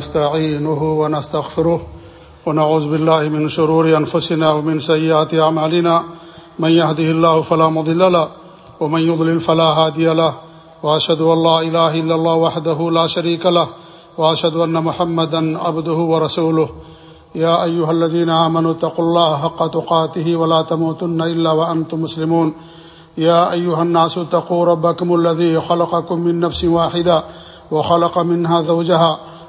نستعينه ونستغفره ونعوذ بالله من شرور أنفسنا ومن سيئات أعمالنا. من يهده الله فلا مضل له ومن يضلل فلا هادي له. وأشهد أن لا إله إلا الله وحده لا شريك له. وأشهد أن محمدا عبده ورسوله. يا أيها الذين آمنوا اتقوا الله حق تقاته ولا تموتن إلا وأنتم مسلمون. يا أيها الناس اتقوا ربكم الذي خلقكم من نفس واحدة وخلق منها زوجها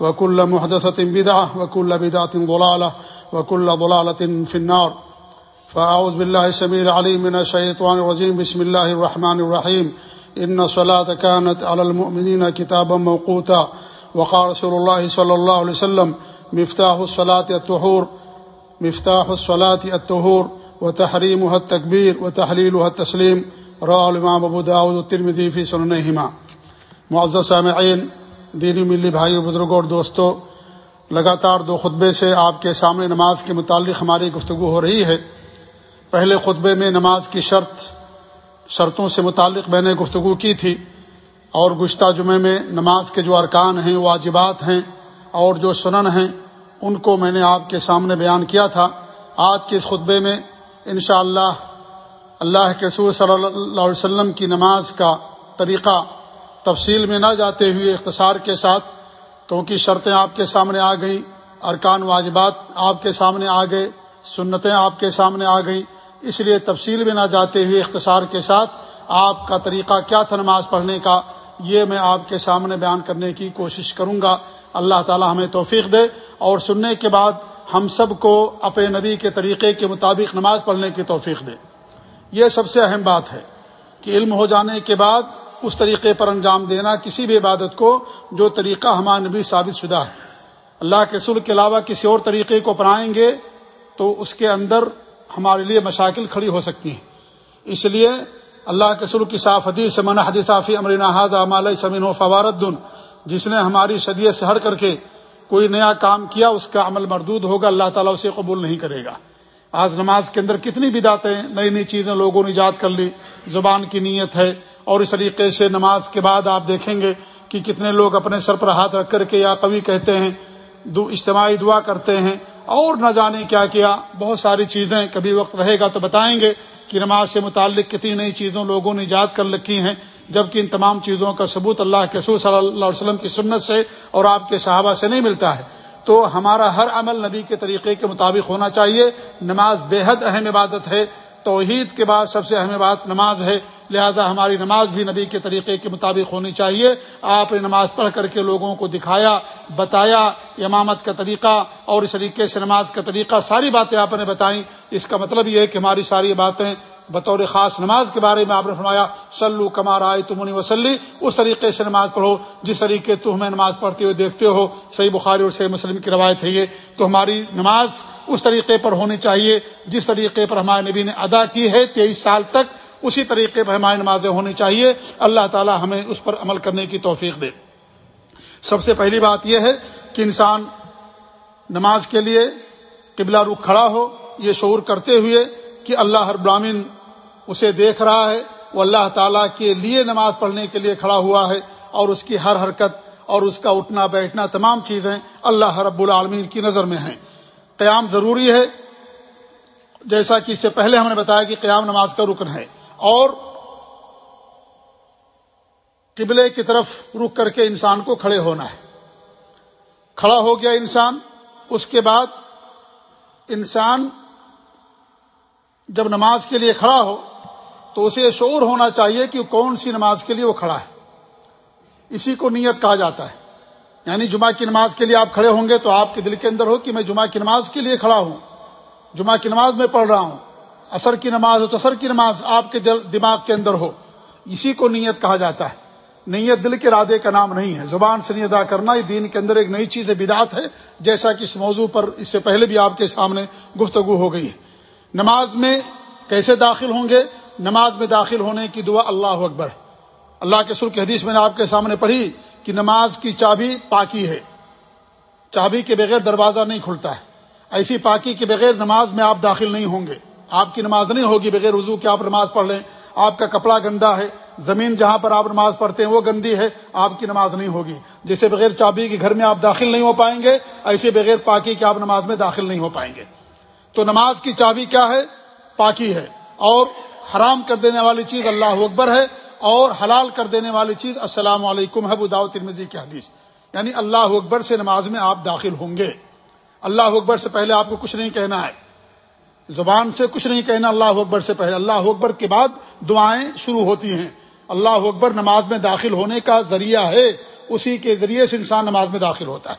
وكل محدثة بدعة وكل بدعة ضلالة وكل ضلالة في النار. فأعوذ بالله السميع العليم من الشيطان الرجيم. بسم الله الرحمن الرحيم. إن الصلاة كانت على المؤمنين كتابا موقوتا. وقال رسول الله صلى الله عليه وسلم، مفتاح الصلاة الطهور. مفتاح الصلاة الطهور وتحريمها التكبير وتحليلها التسليم. رواه الإمام أبو داود الترمذي في سننهما. معزز سامعين دینی ملی بھائی بزرگوں اور دوستوں لگاتار دو خطبے سے آپ کے سامنے نماز کے متعلق ہماری گفتگو ہو رہی ہے۔ پہلے خطبے میں نماز کی شرط، شرطوں سے متعلق میں نے گفتگو کی تھی۔ اور گشتہ جمعے میں نماز کے جو ارکان ہیں، واجبات ہیں اور جو سنن ہیں، ان کو میں نے آپ کے سامنے بیان کیا تھا۔ آج کے اس خطبے میں انشاءاللہ اللہ اللہ کے رسول صلی اللہ علیہ وسلم کی نماز کا طریقہ تفصیل میں نہ جاتے ہوئے اختصار کے ساتھ، کیونکہ شرطیں آپ کے سامنے آ گئیں، ارکان واجبات آپ کے سامنے آ گئے، سنتیں آپ کے سامنے آ گئیں، اس لیے تفصیل میں نہ جاتے ہوئے اختصار کے ساتھ آپ کا طریقہ کیا تھا نماز پڑھنے کا، یہ میں آپ کے سامنے بیان کرنے کی کوشش کروں گا۔ اللہ تعالی ہمیں توفیق دے۔ اور سننے کے بعد ہم سب کو اپنے نبی کے طریقے کے مطابق نماز پڑھنے کی توفیق دے۔ یہ سب سے اہم بات ہے کہ علم ہو جانے کے بعد اس طریقے پر انجام دینا کسی بھی عبادت کو جو طریقہ ہمارے نبی ثابت شدہ ہے۔ اللہ کے رسول کے علاوہ کسی اور طریقے کو اپنائیں گے تو اس کے اندر ہمارے لیے مشاکل کھڑی ہو سکتی ہیں۔ اس لیے اللہ کے رسول کی صاف حدیث من حدیثافی امرینحاد عمال سمین و فواردن جس نے ہماری شریعت سے ہٹ کر کے کوئی نیا کام کیا، اس کا عمل مردود ہوگا، اللہ تعالیٰ اسے قبول نہیں کرے گا۔ آج نماز کے اندر کتنی بداتیں نئی نئی چیزیں لوگوں نے ایجاد کر لی، زبان کی نیت ہے اور اس طریقے سے نماز کے بعد آپ دیکھیں گے کہ کتنے لوگ اپنے سر پر ہاتھ رکھ کر کے یا کبھی کہتے ہیں اجتماعی دعا کرتے ہیں اور نہ جانے کیا کیا۔ بہت ساری چیزیں، کبھی وقت رہے گا تو بتائیں گے کہ نماز سے متعلق کتنی نئی چیزوں لوگوں نے ایجاد کر رکھی ہیں، جبکہ ان تمام چیزوں کا ثبوت اللہ کے سور صلی اللہ علیہ وسلم کی سنت سے اور آپ کے صحابہ سے نہیں ملتا ہے۔ تو ہمارا ہر عمل نبی کے طریقے کے مطابق ہونا چاہیے۔ نماز بے حد اہم عبادت ہے۔ توحید کے بعد سب سے اہم بات نماز ہے۔ لہذا ہماری نماز بھی نبی کے طریقے کے مطابق ہونی چاہیے۔ آپ نے نماز پڑھ کر کے لوگوں کو دکھایا، بتایا، امامت کا طریقہ اور اس طریقے سے نماز کا طریقہ، ساری باتیں آپ نے بتائیں۔ اس کا مطلب یہ ہے کہ ہماری ساری باتیں بطور خاص نماز کے بارے میں آپ نے فرمایا سلو کمار آئے تمنی وسلی، اس طریقے سے نماز پڑھو۔ جس طریقے تمہیں نماز پڑھتے ہوئے دیکھتے ہو، صحیح بخاری اور صحیح مسلم کی روایت ہے یہ۔ تو ہماری نماز اس طریقے پر ہونی چاہیے، جس طریقے پر ہمارے نبی نے ادا کی ہے تیئیس سال تک۔ اسی طریقے پر ہماری نمازیں ہونی چاہیے۔ اللہ تعالی ہمیں اس پر عمل کرنے کی توفیق دے۔ سب سے پہلی بات یہ ہے کہ انسان نماز کے لیے قبلہ رخ کھڑا ہو، یہ شعور کرتے ہوئے کہ اللہ ہر برامن اسے دیکھ رہا ہے، وہ اللہ تعالیٰ کے لیے نماز پڑھنے کے لیے کھڑا ہوا ہے اور اس کی ہر حرکت اور اس کا اٹھنا بیٹھنا تمام چیزیں اللہ رب العالمین کی نظر میں ہیں۔ قیام ضروری ہے، جیسا کہ اس سے پہلے ہم نے بتایا کہ قیام نماز کا رکن ہے۔ اور قبلے کی طرف رک کر کے انسان کو کھڑے ہونا ہے۔ کھڑا ہو گیا انسان، اس کے بعد انسان جب نماز کے لیے کھڑا ہو تو اسے شعور ہونا چاہیے کہ کون سی نماز کے لیے وہ کھڑا ہے۔ اسی کو نیت کہا جاتا ہے۔ یعنی جمعہ کی نماز کے لیے آپ کھڑے ہوں گے تو آپ کے دل کے اندر ہو کہ میں جمعہ کی نماز کے لیے کھڑا ہوں۔ جمعہ کی نماز میں پڑھ رہا ہوں۔ اثر کی نماز ہو تو اثر کی نماز آپ کے دل دماغ کے اندر ہو۔ اسی کو نیت کہا جاتا ہے۔ نیت دل کے ارادے کا نام نہیں ہے۔ زبان سے نہیں ادا کرنا یہ دین کے اندر ایک نئی چیز بدعت ہے۔ جیسا کہ اس موضوع پر اس سے پہلے بھی آپ کے سامنے گفتگو ہو گئی ہے۔ نماز میں کیسے داخل ہوں گے؟ نماز میں داخل ہونے کی دعا اللہ اکبر۔ اللہ کے سر کی حدیث میں نے آپ کے سامنے پڑھی کہ نماز کی چابی پاکی ہے۔ چابی کے بغیر دروازہ نہیں کھلتا ہے۔ ایسی پاکی کے بغیر نماز میں آپ داخل نہیں ہوں گے۔ آپ کی نماز نہیں ہوگی بغیر وضو کے آپ نماز پڑھ لیں۔ آپ کا کپڑا گندا ہے، زمین جہاں پر آپ نماز پڑھتے ہیں وہ گندی ہے، آپ کی نماز نہیں ہوگی۔ جیسے بغیر چابی کے گھر میں آپ داخل نہیں ہو پائیں گے، ایسے بغیر پاکی کے آپ نماز میں داخل نہیں ہو پائیں گے۔ تو نماز کی چابی کیا ہے؟ پاکی ہے۔ اور حرام کر دینے والی چیز اللہ اکبر ہے، اور حلال کر دینے والی چیز السلام علیکم ہے بداؤ ترمزی کی حدیث۔ یعنی اللہ اکبر سے نماز میں آپ داخل ہوں گے۔ اللہ اکبر سے پہلے آپ کو کچھ نہیں کہنا ہے۔ زبان سے کچھ نہیں کہنا اللہ اکبر سے پہلے، اللہ اکبر کے بعد دعائیں شروع ہوتی ہیں۔ اللہ اکبر نماز میں داخل ہونے کا ذریعہ ہے، اسی کے ذریعے سے انسان نماز میں داخل ہوتا ہے۔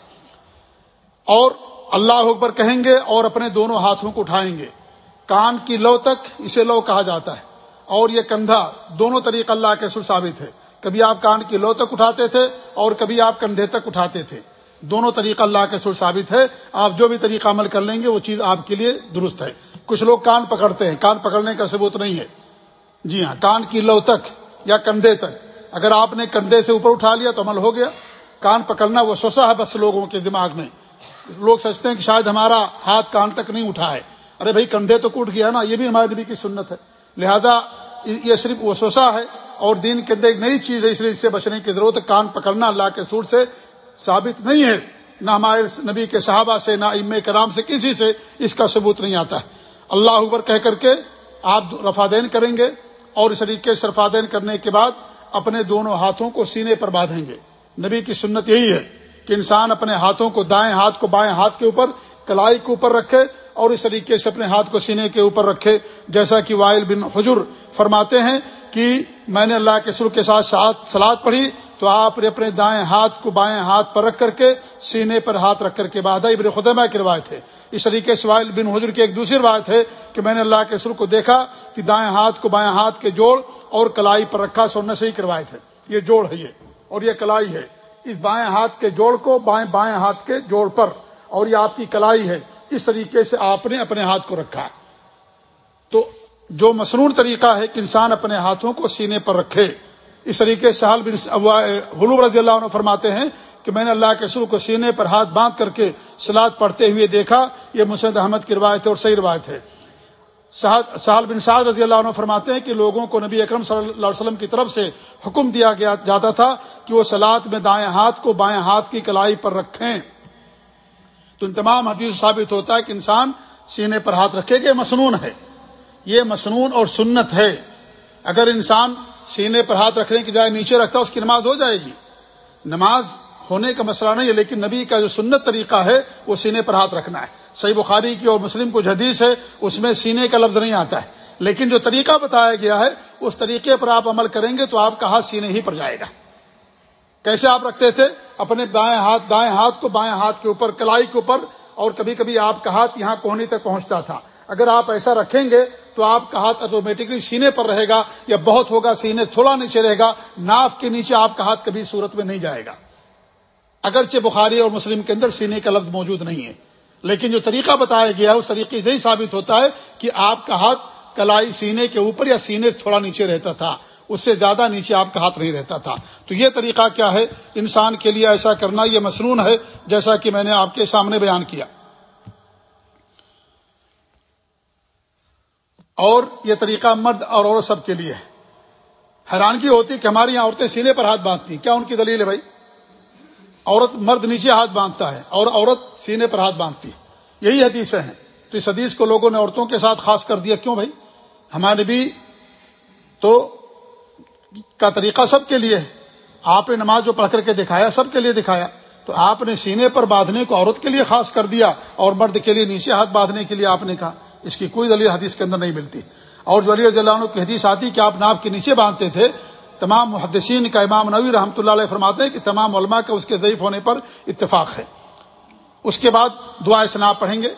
اور اللہ اکبر کہیں گے اور اپنے دونوں ہاتھوں کو اٹھائیں گے۔ کان کی لو تک اسے لو کہا جاتا ہے۔ اور یہ کندھا دونوں طریقہ اللہ کے سر ثابت ہے۔ کبھی آپ کان کی لو تک اٹھاتے تھے اور کبھی آپ کندھے تک اٹھاتے تھے۔ دونوں طریقہ اللہ کے سر ثابت ہے۔ آپ جو بھی طریقہ عمل کر لیں گے، وہ چیز آپ کے لیے درست ہے۔ کچھ لوگ کان پکڑتے ہیں۔ کان پکڑنے کا ثبوت نہیں ہے۔ جی ہاں کان کی لو تک یا کندھے تک۔ اگر آپ نے کندھے سے اوپر اٹھا لیا تو عمل ہو گیا۔ کان پکڑنا وہ سوسا ہے بس لوگوں کے دماغ میں۔ لوگ سوچتے ہیں کہ شاید ہمارا ہاتھ کان تک نہیں اٹھا ہے۔ ارے بھائی، کندھے تو ٹوٹ گیا نا، یہ بھی ہمارے نبی کی سنت ہے۔ لہذا یہ صرف وہ سوسا ہے۔ اور دین کے اندر ایک نئی چیز ہے، اس لیے اس سے بچنے کی ضرورت کان پکڑنا اللہ کے سور سے ثابت نہیں ہے۔ نہ ہمارے نبی کے صحابہ سے، نہ ام کرام سے، کسی سے اس کا ثبوت نہیں آتا۔ ہے اللہ اکبر کہہ کر کے آپ رفادین کریں گے اور اس طریقے سے رفادین کرنے کے بعد اپنے دونوں ہاتھوں کو سینے پر باندھیں گے۔ نبی کی سنت یہی ہے کہ انسان اپنے ہاتھوں کو دائیں ہاتھ کو بائیں ہاتھ کے اوپر، کلائی کے اوپر رکھے اور اس طریقے سے اپنے ہاتھ کو سینے کے اوپر رکھے۔ جیسا کہ وائل بن حجر فرماتے ہیں کہ میں نے اللہ کے سر کے ساتھ سلاد پڑھی، تو آپ نے اپنے دائیں ہاتھ کو بائیں ہاتھ پر رکھ کر کے سینے پر ہاتھ رکھ کر کے بعد ابن خدمہ کی روایت ہے۔ اس طریقے سے بن حجر کی ایک دوسری روایت ہے کہ میں نے اللہ کے سر کو دیکھا کہ دائیں ہاتھ کو بائیں ہاتھ کے جوڑ اور کلائی پر رکھا سونے سے ہی کی روایت ہے۔ یہ جوڑ ہے یہ، اور یہ کلائی ہے۔ اس بائیں ہاتھ کے جوڑ کو بائیں بائیں ہاتھ کے جوڑ پر، اور یہ آپ کی کلائی ہے۔ اس طریقے سے آپ نے اپنے ہاتھ کو رکھا۔ تو جو مصنون طریقہ ہے کہ انسان اپنے ہاتھوں کو سینے پر رکھے، اس طریقے سے حال بن حلوب رضی اللہ عنہ فرماتے ہیں کہ میں نے اللہ کے سر کو سینے پر ہاتھ باندھ کر کے سلاد پڑھتے ہوئے دیکھا، یہ مسد احمد کی روایت ہے اور صحیح روایت ہے۔ سہل بن سعد رضی اللہ عنہ فرماتے ہیں کہ لوگوں کو نبی اکرم صلی اللہ علیہ وسلم کی طرف سے حکم دیا گیا جاتا تھا کہ وہ سلاد میں دائیں ہاتھ کو بائیں ہاتھ کی کلائی پر رکھیں۔ تو ان تمام حدیث ثابت ہوتا ہے کہ انسان سینے پر ہاتھ رکھے گا مصنون ہے۔ یہ مصنون اور سنت ہے۔ اگر انسان سینے پر ہاتھ رکھنے کی بجائے نیچے رکھتا، اس کی نماز ہو جائے گی۔ نماز ہونے کا مسئلہ نہیں ہے، لیکن نبی کا جو سنت طریقہ ہے، وہ سینے پر ہاتھ رکھنا ہے۔ صحیح بخاری کی اور مسلم کو حدیث ہے، اس میں سینے کا لفظ نہیں آتا ہے۔ لیکن جو طریقہ بتایا گیا ہے، اس طریقے پر آپ عمل کریں گے تو آپ کا ہاتھ سینے ہی پر جائے گا۔ کیسے آپ رکھتے تھے؟ اپنے بائیں ہاتھ، دائیں ہاتھ کو بائیں ہاتھ کے اوپر، کلائی کے اوپر، اور کبھی کبھی آپ کا ہاتھ یہاں کوہنی تک پہنچتا تھا۔ اگر آپ ایسا رکھیں گے تو آپ کا ہاتھ آٹومیٹکلی سینے پر رہے گا، یا بہت ہوگا، سینے تھوڑا نیچے رہے گا، ناف کے نیچے آپ کا ہاتھ کبھی صورت میں نہیں جائے گا۔ اگرچہ بخاری اور مسلم کے اندر سینے کا لفظ موجود نہیں ہے، لیکن جو طریقہ بتایا گیا ہے، اس طریقے سے ہی ثابت ہوتا ہے کہ آپ کا ہاتھ کلائی سینے کے اوپر یا سینے تھوڑا نیچے رہتا تھا، اس سے زیادہ نیچے آپ کا ہاتھ نہیں رہتا تھا۔ تو یہ طریقہ کیا ہے؟ انسان کے لیے ایسا کرنا یہ مصنون ہے جیسا کہ میں نے آپ کے سامنے بیان کیا۔ اور یہ طریقہ مرد اور عورت سب کے لیے ہے۔ حیرانگی ہوتی کہ ہماری یہاں عورتیں سینے پر ہاتھ باندھتی کیا ان کی دلیل ہے بھائی؟ عورت مرد نیچے ہاتھ باندھتا ہے اور عورت سینے پر ہاتھ باندھتی ہے۔ یہی حدیثیں ہیں۔ تو اس حدیث کو لوگوں نے عورتوں کے ساتھ خاص کر دیا۔ کیوں بھائی؟ ہمارے بھی تو کا طریقہ سب کے لیے ہے۔ آپ نے نماز جو پڑھ کر کے دکھایا، سب کے لیے دکھایا۔ تو آپ نے سینے پر باندھنے کو عورت کے لیے خاص کر دیا اور مرد کے لیے نیچے ہاتھ باندھنے کے لیے آپ نے کہا۔ اس کی کوئی دلیل حدیث کے اندر نہیں ملتی۔ اور جو علی رضی اللہ عنہ کی حدیث آتی کہ آپ ناپ کے نیچے باندھتے تھے تمام محدثین کا امام نوی رحمۃ اللہ علیہ فرماتے ہیں کہ تمام علماء کا اس کے ضعیف ہونے پر اتفاق ہے۔ اس کے بعد دعائے ثنا پڑھیں گے۔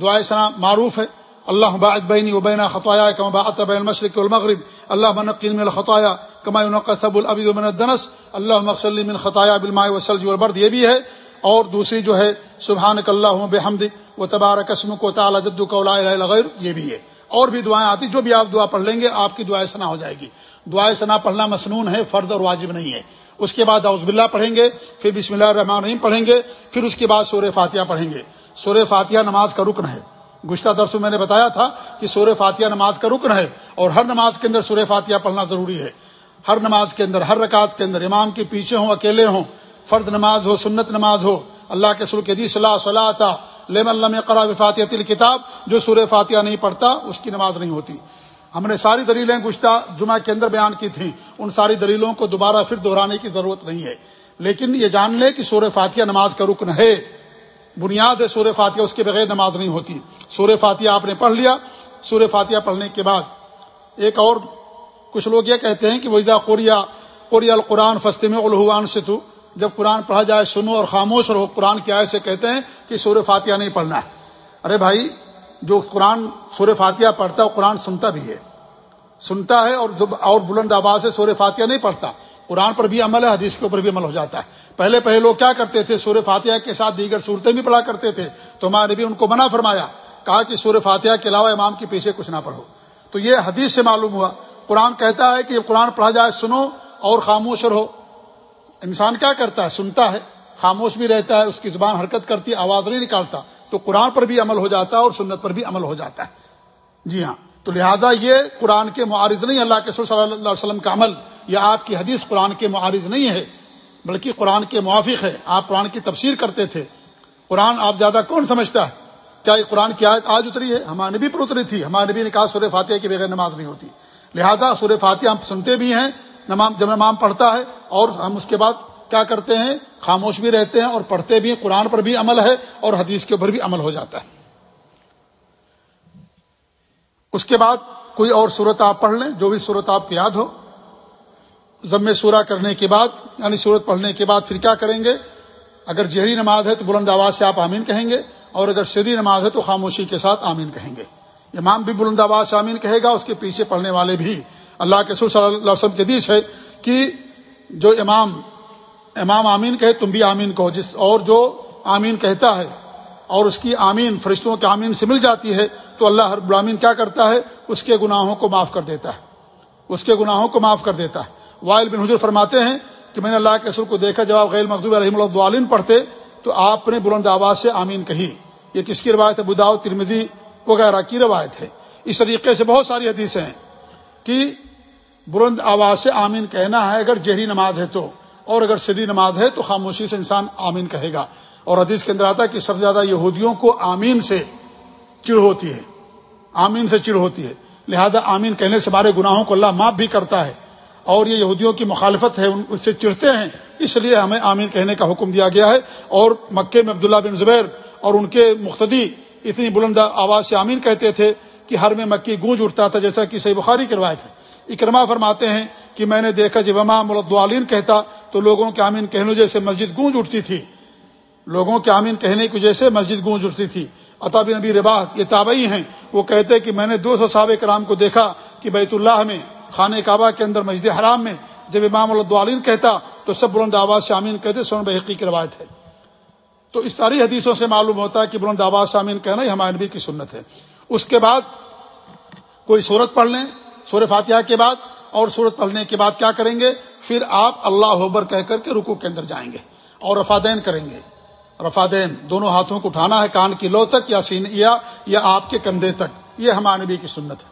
دعائے ثنا معروف ہے۔ اللہ باعد بینی وبینہ خطایا کم باعت بین المشرق المغرب اللہ منقین میں الخطایا کما قصب العبید من الدنس۔ اللہ مقصلی من خطایا بالماء وسلج والبرد۔ یہ بھی ہے۔ اور دوسری جو ہے سبحان اللہ بحمد و تبار قسم کو تعالی جد کو غیر یہ بھی ہے۔ اور بھی دعائیں آتی، جو بھی آپ دعا پڑھ لیں گے، آپ کی دعائیں سنا ہو جائے گی۔ دعائیں سنا پڑھنا مصنون ہے فرد اور واجب نہیں ہے۔ اس کے بعد اعوذ باللہ پڑھیں گے، پھر بسم اللہ الرحمن الرحیم پڑھیں گے، پھر اس کے بعد سورہ فاتحہ پڑھیں گے۔ سورہ فاتحہ نماز کا رکن ہے۔ گشتہ درس میں نے بتایا تھا کہ سورہ فاتحہ نماز کا رکن ہے اور ہر نماز کے اندر سورہ فاتحہ پڑھنا ضروری ہے۔ ہر نماز کے اندر، ہر رکعت کے اندر، امام کے پیچھے ہوں، اکیلے ہوں فرد نماز ہو، سنت نماز ہو، اللہ کے سر کے دی صلاح صلاح تھا لم اللہ قرا فاتحہ کتاب جو سورہ فاتحہ نہیں پڑھتا، اس کی نماز نہیں ہوتی۔ ہم نے ساری دلیلیں گشتہ جمعہ کے اندر بیان کی تھیں۔ ان ساری دلیلوں کو دوبارہ پھر دہرانے کی ضرورت نہیں ہے۔ لیکن یہ جان لے کہ سورہ فاتحہ نماز کا رکن ہے۔ بنیاد ہے سورہ فاتحہ، اس کے بغیر نماز نہیں ہوتی۔ سورہ فاتحہ آپ نے پڑھ لیا۔ سورہ فاتحہ پڑھنے کے بعد ایک اور کچھ لوگ یہ کہتے ہیں کہ ویزا قوریا قوریہ القرآن فستے الحوان سے تو جب قرآن پڑھا جائے، سنو اور خاموش رہو۔ قرآن کی آئے سے کہتے ہیں کہ سورہ فاتحہ نہیں پڑھنا ہے۔ ارے بھائی جو قرآن سورہ فاتحہ پڑھتا ہے قرآن سنتا بھی ہے۔ سنتا ہے اور اور بلند آواز سے سورہ فاتحہ نہیں پڑھتا۔ قرآن پر بھی عمل ہے، حدیث کے اوپر بھی عمل ہو جاتا ہے۔ پہلے پہلے لوگ کیا کرتے تھے؟ سورہ فاتحہ کے ساتھ دیگر صورتیں بھی پڑھا کرتے تھے۔ تو ہمارے بھی ان کو منع فرمایا، کہا کہ سورہ فاتحہ کے علاوہ امام کے پیچھے کچھ نہ پڑھو۔ تو یہ حدیث سے معلوم ہوا۔ قرآن کہتا ہے کہ قرآن پڑھا جائے، سنو اور خاموش رہو۔ انسان کیا کرتا ہے؟ سنتا ہے، خاموش بھی رہتا ہے، اس کی زبان حرکت کرتی ہے، آواز نہیں نکالتا۔ تو قرآن پر بھی عمل ہو جاتا ہے اور سنت پر بھی عمل ہو جاتا ہے۔ جی ہاں۔ تو لہذا یہ قرآن کے معارض نہیں، اللہ کے صلی اللہ علیہ وسلم کا عمل یا آپ کی حدیث قرآن کے معارض نہیں ہے، بلکہ قرآن کے موافق ہے۔ آپ قرآن کی تفسیر کرتے تھے۔ قرآن آپ زیادہ کون سمجھتا ہے؟ کیا یہ قرآن کی آیت آج اتری ہے؟ ہمارے نبی پر اتری تھی۔ ہمارے نبی نے کہا سورہ فاتحہ کے بغیر نماز نہیں ہوتی۔ لہذا سورہ فاتحہ ہم سنتے بھی ہیں نمام جب نمام پڑھتا ہے اور ہم اس کے بعد کیا کرتے ہیں؟ خاموش بھی رہتے ہیں اور پڑھتے بھی ہیں، قرآن پر بھی عمل ہے اور حدیث کے اوپر بھی عمل ہو جاتا ہے۔ اس کے بعد کوئی اور صورت آپ پڑھ لیں، جو بھی صورت آپ کو یاد ہو۔ ضم سورہ کرنے کے بعد یعنی صورت پڑھنے کے بعد پھر کیا کریں گے؟ اگر جہری نماز ہے تو بلند آواز سے آپ آمین کہیں گے، اور اگر شری نماز ہے تو خاموشی کے ساتھ آمین کہیں گے۔ امام بھی بلند آباد سے آمین کہے گا، اس کے پیچھے پڑھنے والے بھی۔ اللہ کے سر صلی اللہ علیہ وسلم کے دیش ہے کہ جو امام امام آمین کہے تم بھی آمین کہو، جس اور جو آمین کہتا ہے اور اس کی آمین، فرشتوں کے آمین سے مل جاتی ہے، تو اللہ ہر برامین کیا کرتا ہے؟ اس کے گناہوں کو معاف کر دیتا ہے۔ اس کے گناہوں کو معاف کر دیتا ہے۔ وائل بن حجر فرماتے ہیں کہ میں نے اللہ کے سر کو دیکھا، جب آپ غیر مخدوب رحم اللہ پڑھتے، تو آپ نے بلند آواز سے آمین کہی۔ یہ کس کی روایت ہے؟ بداؤ ترمزی وغیرہ کی روایت ہے۔ اس طریقے سے بہت ساری حدیثیں ہیں کہ بلند آواز سے آمین کہنا ہے، اگر جہری نماز ہے تو۔ اور اگر سری نماز ہے تو خاموشی سے انسان آمین کہے گا۔ اور حدیث کے اندر آتا ہے کہ سب سے زیادہ یہودیوں کو آمین سے چڑ ہوتی ہے۔ آمین سے چڑ ہوتی ہے۔ لہذا آمین کہنے سے ہمارے گناہوں کو اللہ معاف بھی کرتا ہے۔ اور یہ یہودیوں کی مخالفت ہے اس سے چڑھتے ہیں۔ اس لیے ہمیں آمین کہنے کا حکم دیا گیا ہے۔ اور مکے میں عبداللہ بن زبیر اور ان کے مختدی اتنی بلند آواز سے آمین کہتے تھے کہ ہر میں مکی گونج اٹھتا تھا، جیسا کہ صحیح بخاری کی روایت ہے۔ اکرما فرماتے ہیں کہ میں نے دیکھا جب امام ملدوالین کہتا تو لوگوں کے آمین کہنے جیسے مسجد گونج اٹھتی تھی۔ لوگوں کے آمین کہنے کی وجہ سے مسجد گونج اٹھتی تھی۔ اطاب نبی رباح یہ تابعی ہیں۔ وہ کہتے کہ میں نے دو سو صحابہ کرام کو دیکھا کہ بیت اللہ میں، خانہ کعبہ کے اندر مسجد حرام میں، جب امام الدعالین کہتا تو سب بلند آواز سے آمین کہتے سون بحقی کی روایت ہے۔ تو اس ساری حدیثوں سے معلوم ہوتا ہے کہ بلند آواز سے آمین کہنا یہ ہمارے نبی کی سنت ہے۔ اس کے بعد کوئی صورت پڑھ لیں سور فاتحہ کے بعد اور صورت پڑھنے کے بعد کیا کریں گے؟ پھر آپ اللہ حبر کہہ کر کے رکو کے اندر جائیں گے اور رفادین کریں گے۔ رفادین، دونوں ہاتھوں کو اٹھانا ہے، کان کی لو تک یا سین یا یا آپ کے کندھے تک۔ یہ ہمارے نبی کی سنت ہے۔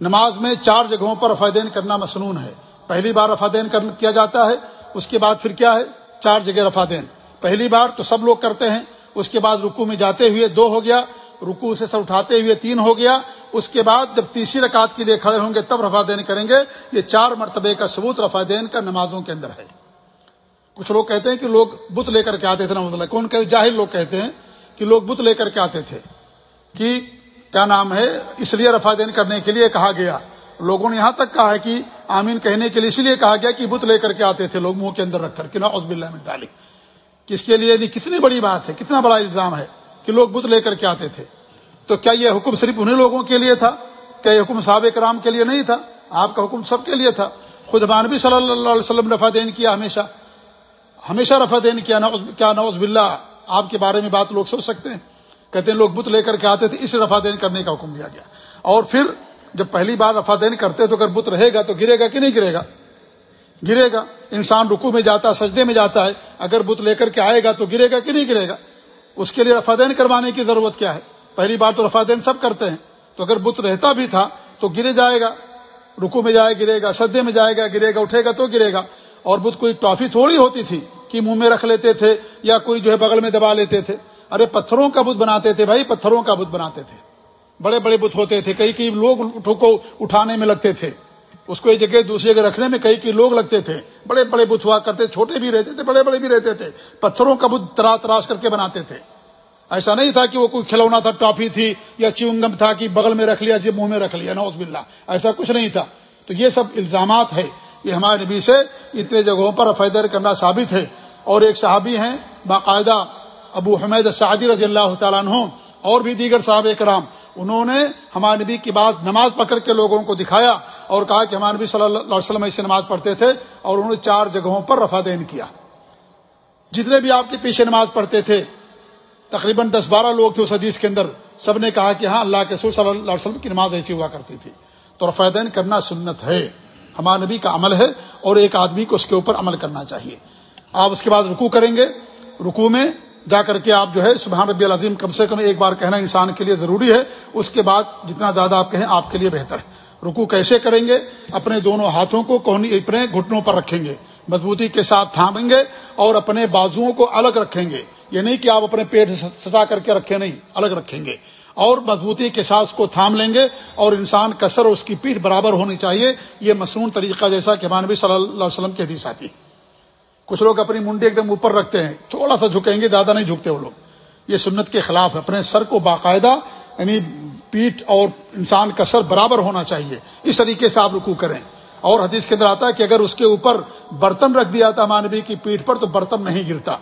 نماز میں چار جگہوں پر رفادین کرنا مصنون ہے۔ پہلی بار رفادین کیا جاتا ہے؟ اس کے بعد پھر کیا ہے؟ چار جگہ رفادین۔ پہلی بار تو سب لوگ کرتے ہیں۔ اس کے بعد رکو میں جاتے ہوئے دو ہو گیا۔ رکو سے سر اٹھاتے ہوئے تین ہو گیا۔ اس کے بعد جب تیسری رکعت کے لیے کھڑے ہوں گے، تب رفا دین کریں گے۔ یہ چار مرتبے کا ثبوت رفا دین کا نمازوں کے اندر ہے۔ کچھ لوگ کہتے ہیں کہ لوگ بت لے کر کے آتے تھے اللہ کون کہتے جاہل لوگ کہتے ہیں کہ لوگ بت لے کر کے آتے تھے کہ کیا نام ہے؟ اس لیے رفا دین کرنے کے لیے کہا گیا۔ لوگوں نے یہاں تک کہا ہے کہ آمین کہنے کے لیے اس لیے کہا گیا کہ بت لے کر کے آتے تھے۔ لوگ منہ کے اندر رکھ کر کے نوز بلّہ کس کے لیے؟ نہیں کتنی بڑی بات ہے، کتنا بڑا الزام ہے کہ لوگ بت لے کر کے آتے تھے۔ تو کیا یہ حکم صرف انہیں لوگوں کے لیے تھا؟ کیا یہ حکم صحابہ کرام کے لیے نہیں تھا؟ آپ کا حکم سب کے لیے تھا۔ خود مانبی صلی اللہ علیہ وسلم رفا دین کیا ہمیشہ؟ ہمیشہ رفا دین کیا؟ نوز کیا نوز باللہ؟ آپ کے بارے میں بات لوگ سوچ سکتے ہیں۔ کہتے ہیں لوگ بت لے کر کے آتے تھے، اس رفا دین کرنے کا حکم دیا گیا۔ اور پھر جب پہلی بار رفا دین کرتے تو اگر بت رہے گا تو گرے گا کہ نہیں گرے گا؟ گرے گا۔ انسان رکو میں جاتا ہے، سجدے میں جاتا ہے۔ اگر بت لے کر کے آئے گا تو گرے گا کہ نہیں گرے گا؟ اس کے لیے رفا دین کروانے کی ضرورت کیا ہے؟ پہلی بار تو رفا دین سب کرتے ہیں۔ تو اگر بت رہتا بھی تھا تو گرے جائے گا۔ رکو میں جائے گرے گا سدے میں جائے گا، گرے گا، اٹھے گا تو گرے گا۔ اور بت کوئی ٹافی تھوڑی ہوتی تھی کہ منہ میں رکھ لیتے تھے یا کوئی جو ہے بغل میں دبا لیتے تھے۔ ارے پتھروں کا بت بناتے تھے بھائی، پتھروں کا بت بناتے تھے۔ بڑے بڑے بت ہوتے تھے، کئی کئی لوگ کو اٹھانے میں لگتے تھے۔ اس کو ایک جگہ دوسری جگہ رکھنے میں کئی کئی لوگ لگتے تھے۔ بڑے بڑے بت ہوا کرتے، چھوٹے بھی رہتے تھے، بڑے بڑے بھی رہتے تھے۔ پتھروں کا بت ترا تراش کر کے بناتے تھے۔ ایسا نہیں تھا کہ وہ کوئی کھلونا تھا، ٹافی تھی یا چیونگم تھا کہ بغل میں رکھ لیا جی منہ میں رکھ لیا نوز باللہ، ایسا کچھ نہیں تھا۔ تو یہ سب الزامات ہے یہ ہمارے نبی سے اتنے جگہوں پر فیدر کرنا ثابت ہے۔ اور ایک صحابی ہیں، باقاعدہ ابو حمید سعدی رضی اللہ تعالیٰ عنہ، اور بھی دیگر صحابہ کرام۔ انہوں نے ہمارے نبی کی بات، نماز پکڑ کے لوگوں کو دکھایا اور کہا کہ ہمارے نبی صلی اللہ علیہ وسلم ایسے نماز پڑھتے تھے اور انہوں نے چار جگہوں پر رفا دین کیا۔ جتنے بھی آپ کے پیچھے نماز پڑھتے تھے تقریباً دس بارہ لوگ تھے اس حدیث کے اندر، سب نے کہا کہ ہاں اللہ کے سور صلی اللہ علیہ وسلم کی نماز ایسی ہوا کرتی تھی۔ تو رفا دین کرنا سنت ہے۔ ہمارے نبی کا عمل ہے اور ایک آدمی کو اس کے اوپر عمل کرنا چاہیے۔ آپ اس کے بعد رکو کریں گے۔ رکو میں جا کر کے آپ جو ہے، سبحان ربی العظیم، کم سے کم ایک بار کہنا انسان کے لیے ضروری ہے۔ اس کے بعد جتنا زیادہ آپ کہیں، آپ کے لیے بہتر۔ ہے رکو کیسے کریں گے؟ اپنے دونوں ہاتھوں کو کونی اپنے گھٹنوں پر رکھیں گے۔ مضبوطی کے ساتھ تھامیں گے اور اپنے بازوؤں کو الگ رکھیں گے۔ یہ نہیں کہ آپ اپنے پیٹ سٹا کر کے رکھیں نہیں، الگ رکھیں گے۔ اور مضبوطی کے ساتھ اس کو تھام لیں گے اور انسان کثر اور اس کی پیٹھ برابر ہونی چاہیے۔ یہ مصنون طریقہ جیسا کہ مانوی صلی اللہ علیہ وسلم کی حدیث آتی۔ کچھ لوگ اپنی منڈی ایک دم اوپر رکھتے ہیں، تھوڑا سا جھکیں گے، زیادہ نہیں جھکتے وہ لوگ۔ یہ سنت کے خلاف ہے، اپنے سر کو باقاعدہ یعنی پیٹ اور انسان کا سر برابر ہونا چاہیے۔ اس طریقے سے آپ رکو کریں۔ اور حدیث کے اندر آتا ہے کہ اگر اس کے اوپر برتن رکھ دیا تھا مانوی کی پیٹھ پر تو برتن نہیں گرتا۔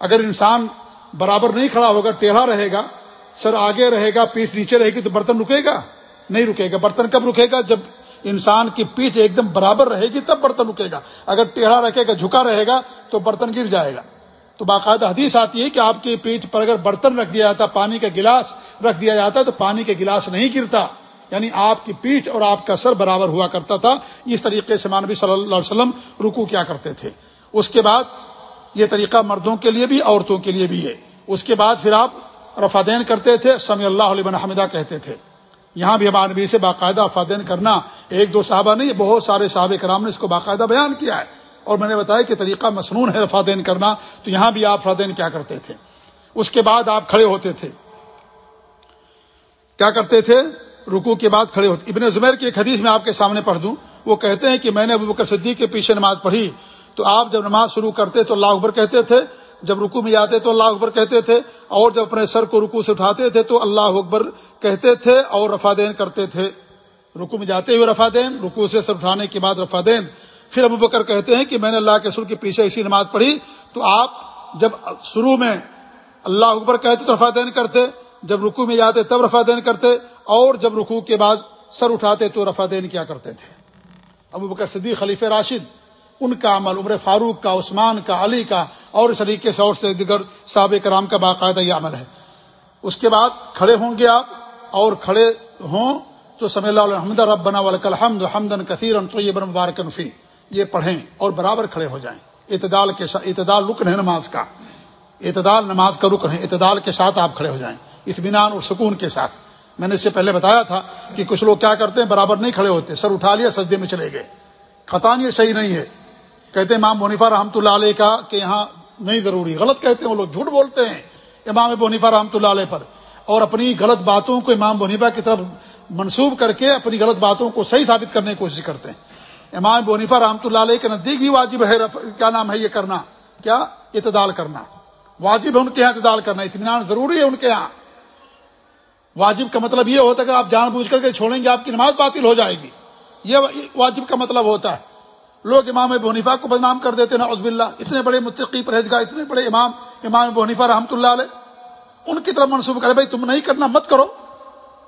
اگر انسان برابر نہیں کھڑا ہوگا، ٹیڑھا رہے گا، سر آگے رہے گا، پیٹھ نیچے رہے گی، تو برتن رکے گا؟ نہیں رکے گا۔ برتن کب رکے گا؟ جب انسان کی پیٹھ ایک دم برابر رہے گی، تب برتن رکے گا۔ اگر ٹیڑھا رکھے گا، جھکا رہے گا، تو برتن گر جائے گا۔ تو باقاعدہ حدیث آتی ہے کہ آپ کی پیٹھ پر اگر برتن رکھ دیا جاتا، پانی کا گلاس رکھ دیا جاتا، تو پانی کے گلاس نہیں گرتا۔ یعنی آپ کی پیٹھ اور آپ کا سر برابر ہوا کرتا تھا۔ اس طریقے سے مانبی صلی اللہ علیہ وسلم رکو کیا کرتے تھے۔ اس کے بعد یہ طریقہ مردوں کے لیے بھی، عورتوں کے لیے بھی ہے۔ اس کے بعد پھر آپ رفادین کرتے تھے سمی اللہ علیہ حمدہ کہتے تھے۔ یہاں بھی ہمارے نبی سے باقاعدہ فادین کرنا ایک دو صحابہ نہیں، بہت سارے صحابہ کرام نے اس کو باقاعدہ بیان کیا ہے۔ اور میں نے بتایا کہ طریقہ مصنون ہے رفادین کرنا، تو یہاں بھی آپ فادین کیا کرتے تھے۔ اس کے بعد آپ کھڑے ہوتے تھے۔ کیا کرتے تھے؟ رکو کے بعد کھڑے ہوتے۔ ابن زمیر کی ایک حدیث میں آپ کے سامنے پڑھ دوں۔ وہ کہتے ہیں کہ میں نے ابو بکر صدیق کے پیچھے نماز پڑھی۔ تو آپ جب نماز شروع کرتے تو اللہ اکبر کہتے تھے، جب رکو میں جاتے تو اللہ اکبر کہتے تھے، اور جب اپنے سر کو رکو سے اٹھاتے تھے تو اللہ اکبر کہتے تھے اور رفا دین کرتے تھے۔ رکو میں جاتے ہوئے رفا دین رکو سے سر اٹھانے کے بعد رفا دین۔ پھر ابو بکر کہتے ہیں کہ میں نے اللہ کے سر کے پیچھے اسی نماز پڑھی، تو آپ جب شروع میں اللہ اکبر کہتے تو رفا دین کرتے، جب رکو میں جاتے تب رفا دین کرتے، اور جب رکو کے بعد سر اٹھاتے تو رفا دین کیا کرتے تھے۔ ابو بکر صدیق خلیف راشد ان کا عمل، عمر فاروق کا، عثمان کا، علی کا، اور اس طریقے سے اور سے دیگر صحابہ کرام کا باقاعدہ یہ عمل ہے۔ اس کے بعد کھڑے ہوں گے آپ اور کھڑے ہوں تو سمی اللہ الحمد ربنا ولکلحمد حمدن کثیر طیبا مبارکن فی۔ یہ پڑھیں اور برابر کھڑے ہو جائیں۔ اعتدال کے ساتھ اعتدال رکن ہے نماز کا۔ اعتدال نماز کا رکن ہے۔ اعتدال کے ساتھ آپ کھڑے ہو جائیں۔ اطمینان اور سکون کے ساتھ۔ میں نے اس سے پہلے بتایا تھا کہ کچھ لوگ کیا کرتے ہیں؟ برابر نہیں کھڑے ہوتے۔ سر اٹھا لیا، سجدے میں چلے گئے۔ خطان یہ صحیح نہیں ہے۔ کہتے ہیں امام بونیفا رحمۃ اللہ علیہ کا کہ یہاں نہیں ضروری، غلط کہتے ہیں، وہ لوگ جھوٹ بولتے ہیں امام بونیفا رحمۃ اللہ علیہ پر۔ اور اپنی غلط باتوں کو امام بونیفا کی طرف منسوب کر کے اپنی غلط باتوں کو صحیح ثابت کرنے کی کوشش کرتے ہیں۔ امام بونیفا رحمۃ اللہ علیہ کے نزدیک بھی واجب ہے کیا نام ہے یہ کرنا؟ کیا؟ اعتدال کرنا۔ واجب ہے ان کے یہاں اعتدال کرنا، اطمینان ضروری ہے ان کے یہاں واجب کا مطلب یہ ہوتا ہے کہ آپ جان بوجھ کر کے چھوڑیں گے، آپ کی نماز باطل ہو جائے گی۔ یہ واجب کا مطلب ہوتا ہے۔ لوگ امام بونیفا کو بدنام کر دیتے نا عزب اللہ اتنے بڑے متقی پرہیزگاہ اتنے بڑے امام امام بونیفا رحمۃ اللہ علیہ، ان کی طرف منسوخ کرے، بھائی تم نہیں کرنا، مت کرو۔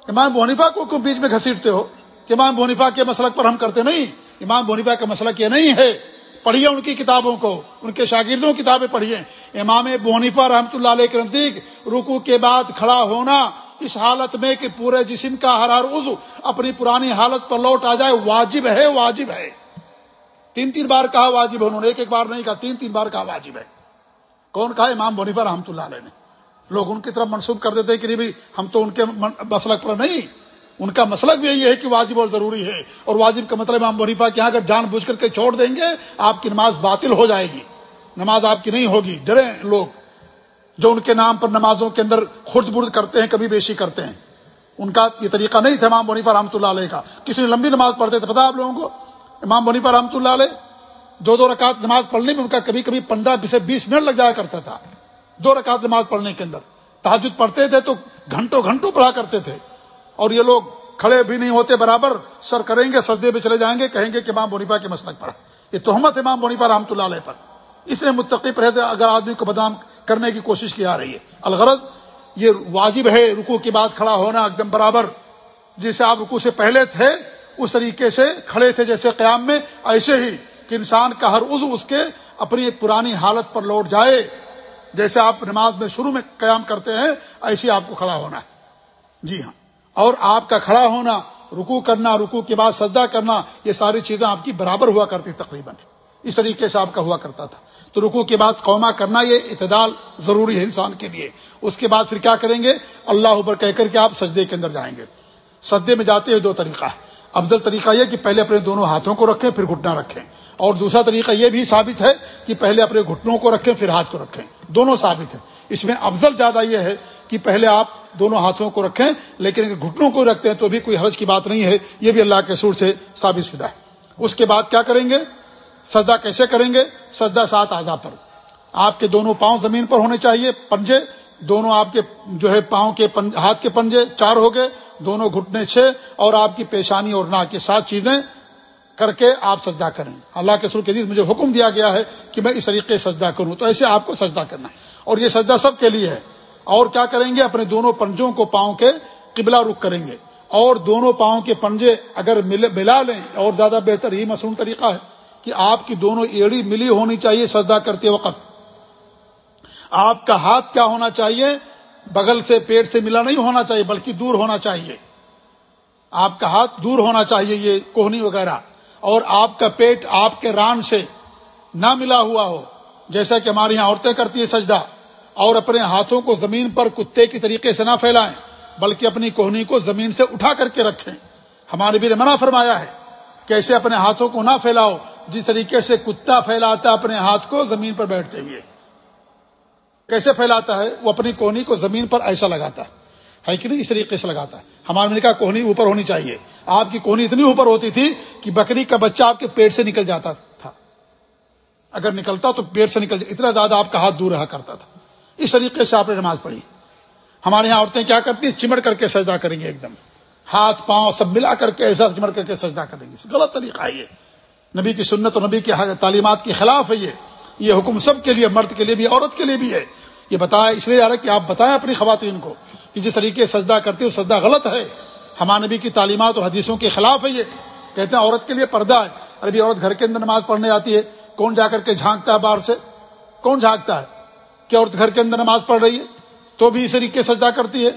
امام بونیفا کو بیچ میں گھسیٹتے ہو؟ کہ امام بونیفا کے مسلک پر ہم کرتے نہیں، امام بونیفا کا مسئلہ یہ نہیں ہے۔ پڑھیے ان کی کتابوں کو، ان کے شاگردوں کی کتابیں پڑھیے۔ امام بونیفا رحمۃ اللہ علیہ کے نزدیک رکو کے بعد کھڑا ہونا اس حالت میں کہ پورے جسم کا ہر ہر عضو اپنی پرانی حالت پر لوٹ آ جائے، واجب ہے واجب ہے۔ تین تین بار کہا واجب ہے، انہوں نے ایک ایک بار نہیں کہا، تین تین بار کہا واجب ہے۔ کون کہا؟ امام بونیفا رحمۃ اللہ علیہ نے۔ لوگ ان کی طرف منسوخ کر دیتے کہ نہیں ہم تو ان کے مسلک پر نہیں۔ ان کا مسلک بھی یہی ہے کہ واجب اور ضروری ہے۔ اور واجب کا مطلب امام بنیفا کہ اگر جان بوجھ کر کے چھوڑ دیں گے، آپ کی نماز باطل ہو جائے گی۔ نماز آپ کی نہیں ہوگی۔ ڈرے لوگ۔ جو ان کے نام پر نمازوں کے اندر خرد برد کرتے ہیں، کبھی بیشی کرتے ہیں۔ ان کا یہ طریقہ نہیں تھا امام بنیفا رحمۃ اللہ علیہ کا۔ کسی نے لمبی نماز پڑھتے تھے پتا آپ لوگوں کو؟ امام بنیفا رحمۃ اللہ علیہ، دو دو رکعت نماز پڑھنے میں ان کا کبھی کبھی پندرہ سے بیس منٹ لگ جایا کرتا تھا۔ دو رکعت نماز پڑھنے کے اندر۔ تحجد پڑھتے تھے تو گھنٹوں گھنٹوں پڑھا کرتے تھے۔ اور یہ لوگ کھڑے بھی نہیں ہوتے برابر، سر کریں گے، سجدے پہ چلے جائیں گے، کہیں گے کہ امام بونیپا کے مسلک پر۔ یہ تہمت امام بونیپا رحمۃ اللہ علیہ پر۔ اس لیے متقی پرہیز اگر آدمی کو بدنام کرنے کی کوشش کی آ رہی ہے۔ الغرض، یہ واجب ہے رکو کی بات کھڑا ہونا ایک دم برابر۔ جیسے آپ رکو سے پہلے تھے اس طریقے سے کھڑے تھے جیسے قیام میں، ایسے ہی کہ انسان کا ہر عضو اس کے اپنی پرانی حالت پر لوٹ جائے۔ جیسے آپ نماز میں شروع میں قیام کرتے ہیں، ایسے آپ کو کھڑا ہونا ہے۔ جی ہاں۔ اور آپ کا کھڑا ہونا رکو کرنا رکو کے بعد سجدہ کرنا، یہ ساری چیزیں آپ کی برابر ہوا کرتی تقریباً۔ اس طریقے سے آپ کا ہوا کرتا تھا۔ تو رکو کے بعد قوما کرنا یہ اعتدال ضروری ہے انسان کے لیے۔ اس کے بعد پھر کیا کریں گے؟ اللہ اوپر کہہ کر کے آپ سجدے کے اندر جائیں گے۔ سجدے میں جاتے ہوئے دو طریقہ ہے۔ افضل طریقہ یہ کہ پہلے اپنے دونوں ہاتھوں کو رکھیں، پھر گھٹنا رکھیں۔ اور دوسرا طریقہ یہ بھی ثابت ہے کہ پہلے اپنے گھٹنوں کو رکھیں، پھر ہاتھ کو رکھیں۔ دونوں ثابت ہے اس میں افضل زیادہ یہ ہے کہ پہلے آپ دونوں ہاتھوں کو رکھیں، لیکن اگر گھٹنوں کو رکھتے ہیں تو بھی کوئی حرج کی بات نہیں ہے۔ یہ بھی اللہ کے سور سے ثابت شدہ ہے۔ اس کے بعد کیا کریں گے؟ سجدہ کیسے کریں گے؟ سجدہ سات آزا پر۔ آپ کے دونوں پاؤں زمین پر ہونے چاہیے، پنجے۔ دونوں آپ کے جو ہے پاؤں کے ہاتھ کے پنجے چار ہو گئے، دونوں گھٹنے چھ، اور آپ کی پیشانی اور ناک کے سات چیزیں کر کے آپ سجدہ کریں۔ اللہ کے سر کے دن مجھے حکم دیا گیا ہے کہ میں اس طریقے سجدہ کروں، تو ایسے آپ کو سجدہ کرنا اور یہ سجدہ سب کے لیے ہے۔ اور کیا کریں گے؟ اپنے دونوں پنجوں کو پاؤں کے قبلہ رخ کریں گے۔ اور دونوں پاؤں کے پنجے اگر ملا لیں، اور زیادہ بہتر ہی مصنوع طریقہ ہے کہ آپ کی دونوں ایڑی ملی ہونی چاہیے سجدہ کرتے وقت۔ آپ کا ہاتھ کیا ہونا چاہیے؟ بغل سے پیٹ سے ملا نہیں ہونا چاہیے، بلکہ دور ہونا چاہیے۔ آپ کا ہاتھ دور ہونا چاہیے یہ کوہنی وغیرہ۔ اور آپ کا پیٹ آپ کے ران سے نہ ملا ہوا ہو، جیسا کہ ہماری یہاں عورتیں کرتی ہے سجدہ۔ اور اپنے ہاتھوں کو زمین پر کتے کی طریقے سے نہ پھیلائیں، بلکہ اپنی کوہنی کو زمین سے اٹھا کر کے رکھیں۔ ہمارے بھی نے منع فرمایا ہے، کیسے اپنے ہاتھوں کو نہ پھیلاؤ، جس طریقے سے کتا پھیلاتا اپنے ہاتھ کو زمین پر بیٹھتے ہوئے۔ کیسے پھیلاتا ہے؟ وہ اپنی کوہنی کو زمین پر ایسا لگاتا ہے۔ کہ نہیں؟ اس طریقے سے لگاتا ہے۔ ہمارے نے کہا کوہنی اوپر ہونی چاہیے۔ آپ کی کوہنی اتنی اوپر ہوتی تھی کہ بکری کا بچہ آپ کے پیٹ سے نکل جاتا تھا۔ اگر نکلتا تو پیٹ سے نکل جاتا اتنا زیادہ آپ کا ہاتھ دور رہا کرتا تھا۔ اس طریقے سے آپ نے نماز پڑھی۔ ہمارے یہاں عورتیں کیا کرتی ہیں؟ چمڑ کر کے سجدہ کریں گے ایک دم۔ ہاتھ، پاؤں سب ملا کر کے ایسا چمڑ کر کے سجدہ کریں گے غلط طریقہ ہے یہ۔ نبی کی سنت اور نبی کی تعلیمات کے خلاف ہے یہ۔ یہ حکم سب کے لیے، مرد کے لیے بھی، عورت کے لیے بھی ہے۔ یہ بتایا، اس لیے جا رہا کہ آپ بتائیں اپنی خواتین کو کہ جس طریقے سجدہ کرتی ہو، سجدہ غلط ہے۔ ہمارے نبی کی تعلیمات اور حدیثوں کے خلاف ہے یہ۔ کہتے ہیں عورت کے لیے پردہ ہے۔ ابھی عورت گھر کے اندر نماز پڑھنے آتی ہے، کون جا کر کے جھانکتا ہے باہر سے؟ کون جھانکتا ہے؟ کہ عورت گھر کے اندر نماز پڑھ رہی ہے؟ تو بھی اس طریقے سجدہ کرتی ہے۔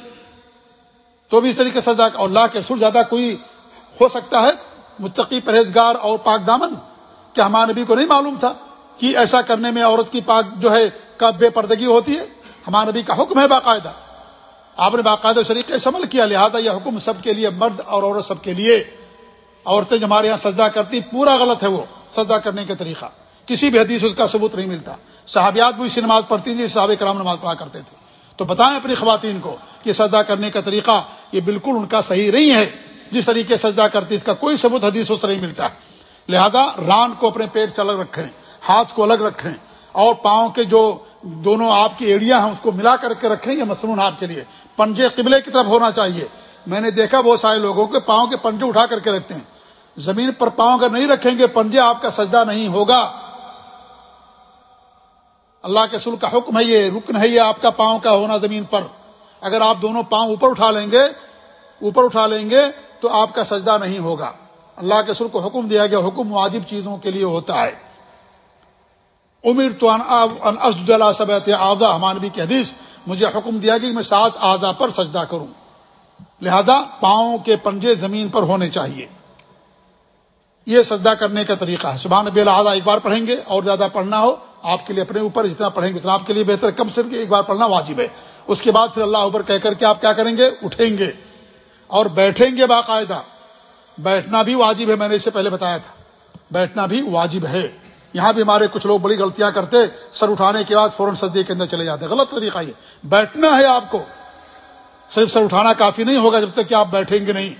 تو بھی اس طریقے سجدہ اور اللہ کے رسول زیادہ کوئی ہو سکتا ہے؟ متقی پرہیزگار اور پاک دامن؟ کیا ہمارے نبی کو نہیں معلوم تھا؟ کہ ایسا کرنے میں عورت کی پاک جو ہے کا بے پردگی ہوتی ہے؟ ہمارے نبی کا حکم ہے باقاعدہ۔ آپ نے باقاعدہ طریقے سے عمل کیا، لہٰذا یہ حکم سب کے لیے مرد اور عورت سب کے لیے۔ عورتیں جو ہمارے یہاں سجدہ کرتی، پورا غلط ہے وہ سجدہ کرنے کا طریقہ۔ کسی بھی حدیث اس کا ثبوت نہیں ملتا۔ صحابیات بھی اسی نماز پڑھتی تھی صحاب کرام نماز پڑھا کرتے تھے۔ تو بتائیں اپنی خواتین کو کہ سجدہ کرنے کا طریقہ یہ بالکل ان کا صحیح نہیں ہے۔ جس طریقے سجدہ کرتی، اس کا کوئی ثبوت حدیث اس نہیں ملتا۔ لہذا ران کو اپنے پیٹ سے الگ رکھیں۔ ہاتھ کو الگ رکھیں اور پاؤں کے جو دونوں آپ کی ایڑیاں ہیں اس کو ملا کر کے رکھیں، یہ مصنون آپ کے لیے۔ پنجے قبلے کی طرف ہونا چاہیے۔ میں نے دیکھا بہت سارے لوگوں کے پاؤں کے پنجے اٹھا کر کے رکھتے ہیں۔ زمین پر پاؤں اگر نہیں رکھیں گے، پنجے آپ کا سجدہ نہیں ہوگا۔ اللہ کے سل کا حکم ہے، یہ رکن ہے، یہ آپ کا پاؤں کا ہونا زمین پر۔ اگر آپ دونوں پاؤں اوپر اٹھا لیں گے، اوپر اٹھا لیں گے تو آپ کا سجدہ نہیں ہوگا۔ اللہ کے سر کو حکم دیا گیا، حکم واجب چیزوں کے لیے ہوتا ہے۔ امیر تو اللہ سب آزا ہمانبی کی حدیث مجھے حکم دیا گیا کہ میں سات آزا پر سجدہ کروں۔ لہذا پاؤں کے پنجے زمین پر ہونے چاہیے۔ یہ سجدہ کرنے کا طریقہ ہے۔ سبحان نبی اللہ ایک بار پڑھیں گے اور زیادہ پڑھنا ہو، آپ کے لیے اپنے اوپر جتنا پڑھیں گے اتنا آپ کے لیے بہتر۔ کم سے ایک بار پڑھنا واجب ہے۔ اس کے بعد پھر اللہ اوپر کہہ کر کے آپ کیا کریں گے؟ اٹھیں گے۔ اور بیٹھیں گے باقاعدہ۔ بیٹھنا بھی واجب ہے، میں نے اس سے پہلے بتایا تھا۔ بیٹھنا بھی واجب ہے۔ یہاں بھی ہمارے کچھ لوگ بڑی غلطیاں کرتے، سر اٹھانے کے بعد فوراً سردی کے اندر چلے جاتے۔ غلط طریقہ یہ۔ بیٹھنا ہے آپ کو۔ صرف سر اٹھانا کافی نہیں ہوگا جب تک کہ آپ بیٹھیں گے نہیں۔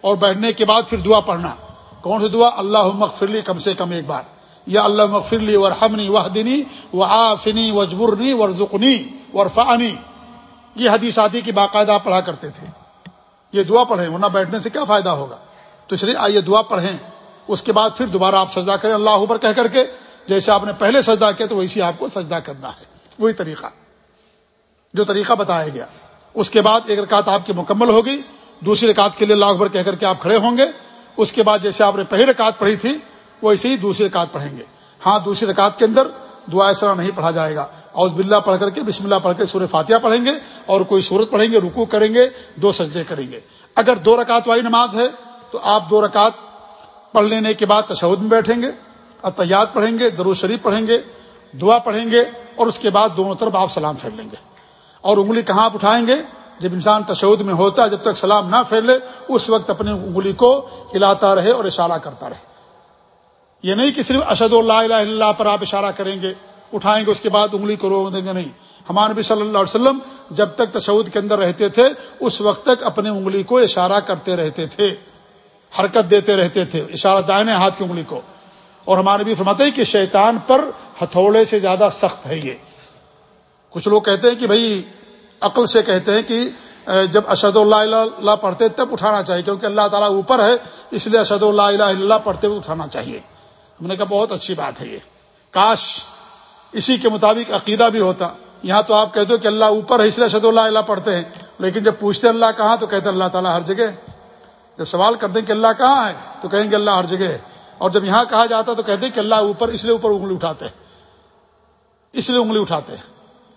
اور بیٹھنے کے بعد پھر دعا پڑھنا۔ کون سی دعا؟ اللہ مغفرلی کم سے کم ایک بار۔ یا اللہ مغفرلی ورحمنی وہ دنی و آفنی وجبرنی ورژنی ورفانی یہ حدیث آدی کی باقاعدہ پڑھا کرتے تھے۔ یہ دعا پڑھیں، ورنہ بیٹھنے سے کیا فائدہ ہوگا؟ تو اس لیے آئیے دعا پڑھیں۔ اس کے بعد پھر دوبارہ آپ سجدہ کریں، اللہ اوپر کہہ کر کے، جیسے آپ نے پہلے سجدہ کیا تو ویسے آپ کو سجدہ کرنا ہے۔ وہی طریقہ۔ جو طریقہ بتایا گیا۔ اس کے بعد ایک رکعت آپ کی مکمل ہوگی۔ دوسری رکعت کے لیے اللہ اکبر کہہ کر کے آپ کھڑے ہوں گے۔ اس کے بعد جیسے آپ نے پہلی رکعت پڑھی تھی، ویسے ہی دوسری رکعت پڑھیں گے۔ ہاں دوسری رکعت کے اندر دعا ایسا نہیں پڑھا جائے گا۔ اور بلّہ پڑھ کر کے، بسم اللہ پڑھ کے سورہ فاتحہ پڑھیں گے اور کوئی صورت پڑھیں گے رکو کریں گے، دو سجدے کریں گے۔ اگر دو رکعت والی نماز ہے تو آپ دو رکعت پڑھ لینے کے بعد تشہد میں بیٹھیں گے اطیات پڑھیں گے درو شریف پڑھیں گے، دعا پڑھیں گے، اور اس کے بعد دونوں طرف آپ سلام پھیر لیں گے۔ اور انگلی کہاں آپ اٹھائیں گے؟ جب انسان تشود میں ہوتا ہے، جب تک سلام نہ پھیر لے، اس وقت اپنی انگلی کو ہلاتا رہے اور اشارہ کرتا رہے۔ یہ نہیں کہ صرف اشد اللہ الہ اللہ پر آپ اشارہ کریں گے، اٹھائیں گے، اس کے بعد انگلی کو رو دیں گے، نہیں۔ ہمارے نبی صلی اللہ علیہ وسلم جب تک تشود کے اندر رہتے تھے، اس وقت تک اپنی انگلی کو اشارہ کرتے رہتے تھے۔ حرکت دیتے رہتے تھے، اشارہ دائنے ہاتھ کی انگلی کو۔ اور ہمارے بھی فرماتے ہیں کہ شیطان پر ہتھوڑے سے زیادہ سخت ہے یہ۔ کچھ لوگ کہتے ہیں کہ بھائی، عقل سے کہتے ہیں کہ جب اشد اللہ اللہ پڑھتے تب اٹھانا چاہیے، کیونکہ اللہ تعالیٰ اوپر ہے، اس لیے اشد اللہ الہ اللہ پڑھتے ہوئے اٹھانا چاہیے۔ ہم نے کہا بہت اچھی بات ہے یہ۔ کاش اسی کے مطابق عقیدہ بھی ہوتا۔ یہاں تو آپ کہتے ہو کہ اللہ اوپر ہے، اس لیے اشد اللہ اللہ پڑھتے ہیں۔ لیکن جب پوچھتے اللہ کہاں، تو کہتے اللہ تعالیٰ ہر جگہ۔ جب سوال کرتے ہیں کہ اللہ کہاں ہے، تو کہیں گے اللہ ہر جگہ ہے۔ اور جب یہاں کہا جاتا تو کہتے ہیں کہ اللہ اوپر، اس لیے اوپر انگلی اٹھاتے ہیں۔ اس لیے انگلی اٹھاتے ہیں۔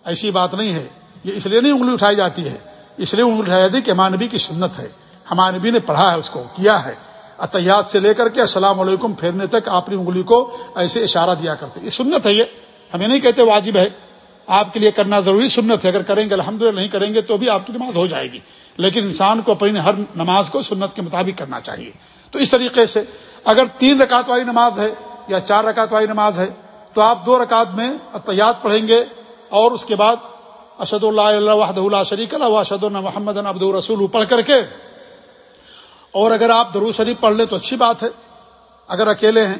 ایسی بات نہیں ہے۔ یہ اس لیے نہیں انگلی اٹھائی جاتی ہے۔ اس لیے انگلی اٹھائی جاتی ہے کہ ہمانبی کی سنت ہے۔ ہمانبی نے پڑھا ہے، اس کو کیا ہے۔ اطیات سے لے کر کے السلام علیکم پھیرنے تک اپنی انگلی کو ایسے اشارہ دیا کرتے یہ سنت ہے یہ۔ ہمیں نہیں کہتے واجب ہے۔ آپ کے لیے کرنا ضروری سنت ہے۔ اگر کریں گے الحمد نہیں کریں گے تو بھی آپ کی نماز ہو جائے گی۔ لیکن انسان کو اپنی ہر نماز کو سنت کے مطابق کرنا چاہیے۔ تو اس طریقے سے اگر تین رکعت والی نماز ہے یا چار رکعت والی نماز ہے، تو آپ دو رکعت میں اطیات پڑھیں گے اور اس کے بعد اشد اللہ وحد اللہ شریک اللہ اشد اللہ محمد ابد رسول پڑھ کر کے۔ اور اگر آپ درو شریف پڑھ لیں تو اچھی بات ہے۔ اگر اکیلے ہیں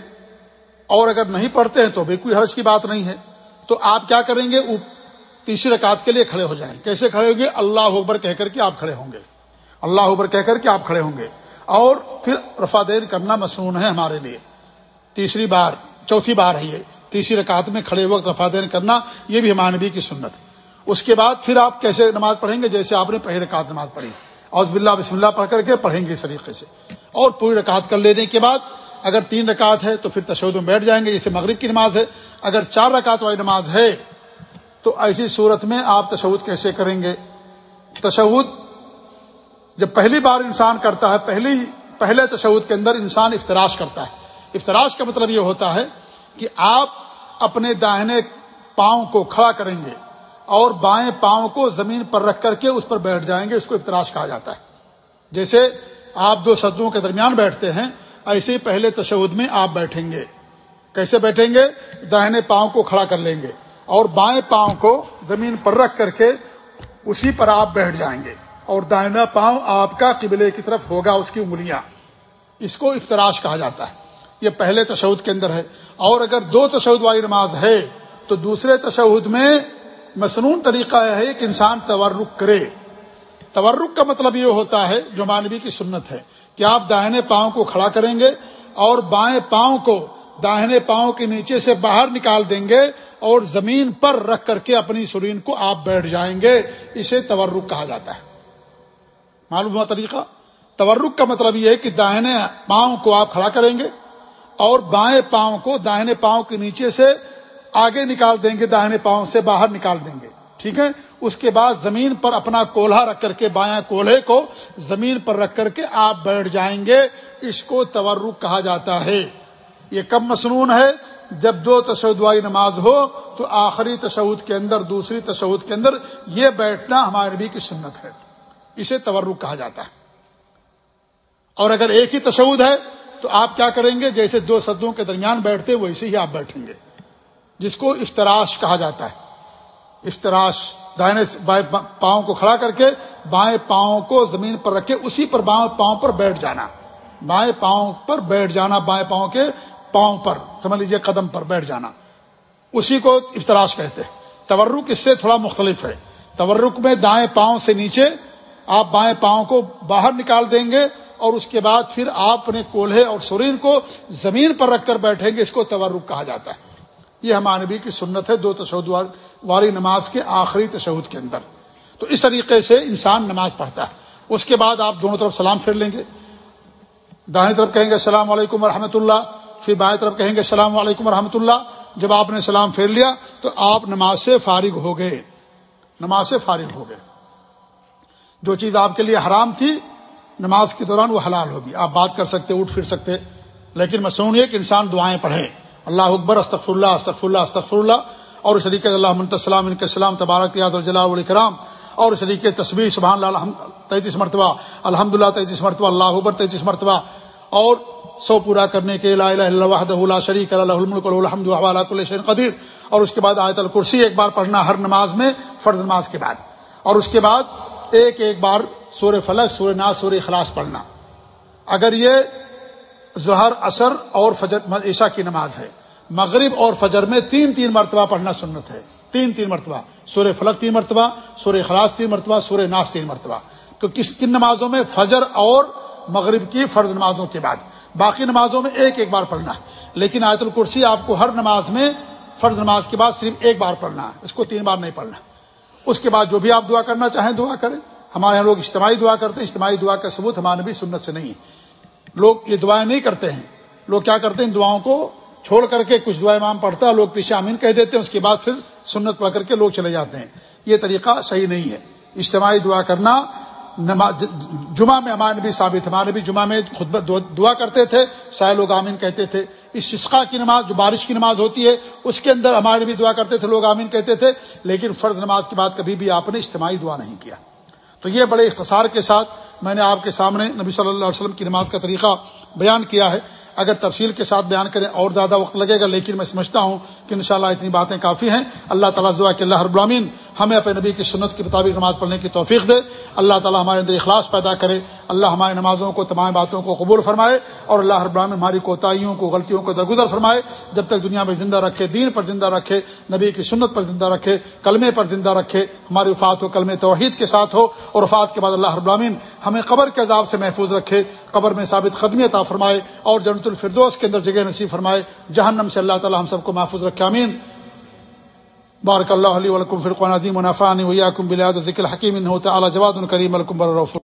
اور اگر نہیں پڑھتے ہیں تو بھی کوئی حرج کی بات نہیں ہے۔ تو آپ کیا کریں گے؟ تیسری رکعت کے لیے کھڑے ہو جائیں۔ کیسے کھڑے ہوں گے؟ اللہ اکبر کہہ کر کے آپ کھڑے ہوں گے۔ اللہ اکبر کہہ کر کے آپ کھڑے ہوں گے۔ اور پھر رفا دین کرنا مصنون ہے ہمارے لیے۔ تیسری بار، چوتھی بار ہے یہ۔ تیسری رکعت میں کھڑے وقت رفا دین کرنا، یہ بھی ہمانبی کی سنت۔ اس کے بعد پھر آپ کیسے نماز پڑھیں گے؟ جیسے آپ نے پہلی رکعت نماز پڑھی۔ اور بلّہ بسم اللہ پڑھ کر کے پڑھیں گے اس طریقے سے۔ اور پوری رکعت کر لینے کے بعد اگر تین رکعت ہے تو پھر تشود میں بیٹھ جائیں گے، جیسے مغرب کی نماز ہے۔ اگر چار رکعت والی نماز ہے تو ایسی صورت میں آپ تشود کیسے کریں گے؟ تشود جب پہلی بار انسان کرتا ہے، پہلی، پہلے تشود کے اندر انسان افطراش کرتا ہے۔ افطراش کا مطلب یہ ہوتا ہے کہ آپ اپنے داہنے پاؤں کو کھڑا کریں گے اور بائیں پاؤں کو زمین پر رکھ کر کے اس پر بیٹھ جائیں گے، اس کو افطراش کہا جاتا ہے۔ جیسے آپ دو سدوں کے درمیان بیٹھتے ہیں، ایسے ہی پہلے تشود میں آپ بیٹھیں گے۔ کیسے بیٹھیں گے؟ داہنے پاؤں کو کھڑا کر لیں گے۔ اور بائیں پاؤں کو زمین پر رکھ کر کے اسی پر آپ بیٹھ جائیں گے اور دائنا پاؤں آپ کا قبلے کی طرف ہوگا اس کی انگلیاں۔ اس کو افطراش کہا جاتا ہے۔ یہ پہلے تشود کے اندر ہے۔ اور اگر دو تشود والی نماز ہے تو دوسرے تشود میں مصنون طریقہ یہ ہے کہ انسان تورک کرے۔ تورک کا مطلب یہ ہوتا ہے، جو مانوی کی سنت ہے، کہ آپ داہنے پاؤں کو کھڑا کریں گے اور بائیں پاؤں کو داہنے پاؤں کے نیچے سے باہر نکال دیں گے اور زمین پر رکھ کر کے اپنی سرین کو آپ بیٹھ جائیں گے، اسے تورک کہا جاتا ہے۔ معلوم ہوا طریقہ؟ تورک کا مطلب یہ ہے کہ داہنے پاؤں کو آپ کھڑا کریں گے اور بائیں پاؤں کو داہنے پاؤں کے نیچے سے آگے نکال دیں گے، داہنے پاؤں سے باہر نکال دیں گے۔ ٹھیک ہے؟ اس کے بعد زمین پر اپنا کولہا رکھ کر کے بایاں کولہے کو زمین پر رکھ کر کے آپ بیٹھ جائیں گے۔ اس کو تورک کہا جاتا ہے۔ یہ کب مصنون ہے؟ جب دو تشہد والی نماز ہو تو آخری تشہد کے اندر، دوسری تشہد کے اندر یہ بیٹھنا ہمارے نبی کی سنت ہے۔ اسے تورک کہا جاتا ہے۔ اور اگر ایک ہی تشہد ہے تو آپ کیا کریں گے؟ جیسے دو سدوں کے درمیان بیٹھتے ویسے ہی آپ بیٹھیں گے۔ جس کو افطراش کہا جاتا ہے۔ افطراش دائنے بائیں پاؤں کو کھڑا کر کے بائیں پاؤں کو زمین پر رکھے اسی پر بائیں پاؤں پر بیٹھ جانا۔ بائیں پاؤں پر بیٹھ جانا، بائیں پاؤں کے پاؤں پر، سمجھ لیجیے قدم پر بیٹھ جانا۔ اسی کو افطراش کہتے ہیں۔ تورک اس سے تھوڑا مختلف ہے۔ تورک میں دائیں پاؤں سے نیچے آپ بائیں پاؤں کو باہر نکال دیں گے اور اس کے بعد پھر آپ اپنے کولہے اور سرین کو زمین پر رکھ کر بیٹھیں گے، اس کو تورک کہا جاتا ہے۔ یہ ہمارے نبی کی سنت ہے، دو تشہد والی نماز کے آخری تشہد کے اندر۔ تو اس طریقے سے انسان نماز پڑھتا ہے۔ اس کے بعد آپ دونوں طرف سلام پھیر لیں گے۔ دائیں طرف کہیں گے، السلام علیکم ورحمۃ اللہ۔ پھر بائیں طرف کہیں گے السلام علیکم ورحمۃ اللہ۔ جب آپ نے سلام پھیر لیا تو آپ نماز سے فارغ ہو گئے۔ نماز سے فارغ ہو گئے۔ جو چیز آپ کے لیے حرام تھی، نماز کے دوران وہ حلال ہوگی۔ آپ بات کر سکتے، اٹھ پھر سکتے۔ لیکن مصنون یہ کہ انسان دعائیں پڑھے۔ اللہ اکبر، استغفر اللہ استغفر اللہ استغفر اللہ۔ اور اس طریقے اللہ منتسلام ان کے سلام، تبارک یاد الکرام اور اس طریقے تصویر سبحان اللہ تینتیس مرتبہ۔ الحمد للہ تینتیس مرتبہ۔ اللہ اکبر، تینتیس مرتبہ۔ اور سو پورا کرنے کے لا الہ الا وحدہ لا شریک اللہ الملک الحمد وعلا کل شیء قدیر۔ اور اس کے بعد آیت الکرسی ایک بار پڑھنا ہر نماز میں فرض نماز کے بعد۔ اور اس کے بعد ایک ایک بار سورہ فلک سورہ ناز سورہ اخلاص پڑھنا۔ اگر یہ ظہر اثر اور فجر، عشاء کی نماز ہے، مغرب اور فجر میں تین تین مرتبہ پڑھنا سنت ہے۔ تین تین مرتبہ۔ سورہ فلک تین مرتبہ، سورہ اخلاص تین مرتبہ، سورہ ناس تین مرتبہ۔ تو کس، کن نمازوں میں فجر اور مغرب کی فرض نمازوں کے بعد؟ باقی نمازوں میں ایک ایک بار پڑھنا ہے۔ لیکن آیت الکرسی آپ کو ہر نماز میں فرض نماز کے بعد صرف ایک بار پڑھنا ہے۔ اس کو تین بار نہیں پڑھنا۔ اس کے بعد جو بھی آپ دعا کرنا چاہیں دعا کریں۔ ہمارے یہاں لوگ اجتماعی دعا کرتے ہیں۔ اجتماعی دعا کا ثبوت ہمارے بھی سنت سے نہیں لوگ یہ دعائیں نہیں کرتے ہیں۔ لوگ کیا کرتے ہیں؟ ان دعاؤں کو چھوڑ کر کے کچھ دعا امام پڑھتا ہے، لوگ پیچھے امین کہہ دیتے ہیں، اس کے بعد پھر سنت پڑھ کر کے لوگ چلے جاتے ہیں۔ یہ طریقہ صحیح نہیں ہے۔ اجتماعی دعا کرنا نماز جمعہ میں ہمارے نبی ثابت ہمارے نبی جمعہ میں خود دعا کرتے تھے، سائے لوگ آمین کہتے تھے۔ اس شسقا کی نماز جو بارش کی نماز ہوتی ہے، اس کے اندر ہمارے نبی دعا کرتے تھے، لوگ آمین کہتے تھے۔ لیکن فرض نماز کے بعد کبھی بھی آپ نے اجتماعی دعا نہیں کیا۔ تو یہ بڑے اختصار کے ساتھ میں نے آپ کے سامنے نبی صلی اللہ علیہ وسلم کی نماز کا طریقہ بیان کیا ہے۔ اگر تفصیل کے ساتھ بیان کریں، اور زیادہ وقت لگے گا، لیکن میں سمجھتا ہوں کہ انشاءاللہ اتنی باتیں کافی ہیں۔ اللہ تعالیٰ دعا کہ اللہ رب العالمین ہمیں اپنے نبی کی سنت کے مطابق نماز پڑھنے کی توفیق دے۔ اللہ تعالیٰ ہمارے اندر اخلاص پیدا کرے۔ اللہ ہماری نمازوں کو، تمام باتوں کو قبول فرمائے اور اللہ رب العالمین ہماری کوتاہیوں کو، غلطیوں کو درگزر فرمائے۔ جب تک دنیا میں زندہ رکھے، دین پر زندہ رکھے، نبی کی سنت پر زندہ رکھے، کلمے پر زندہ رکھے، ہماری وفات ہو کلمے توحید کے ساتھ ہو اور وفات کے بعد اللہ رب العالمین ہمیں قبر کے عذاب سے محفوظ رکھے، قبر میں ثابت قدمی عطا فرمائے اور جنت الفردوس کے اندر جگہ نصیب فرمائے۔ جہنم سے اللہ تعالی ہم سب کو محفوظ رکھے امین بارک اللہ علیہ ولکم فرقان عظیم منافع ویاکم بلاد ذکر حکیم انه تعالی جواد کریم الکم بررف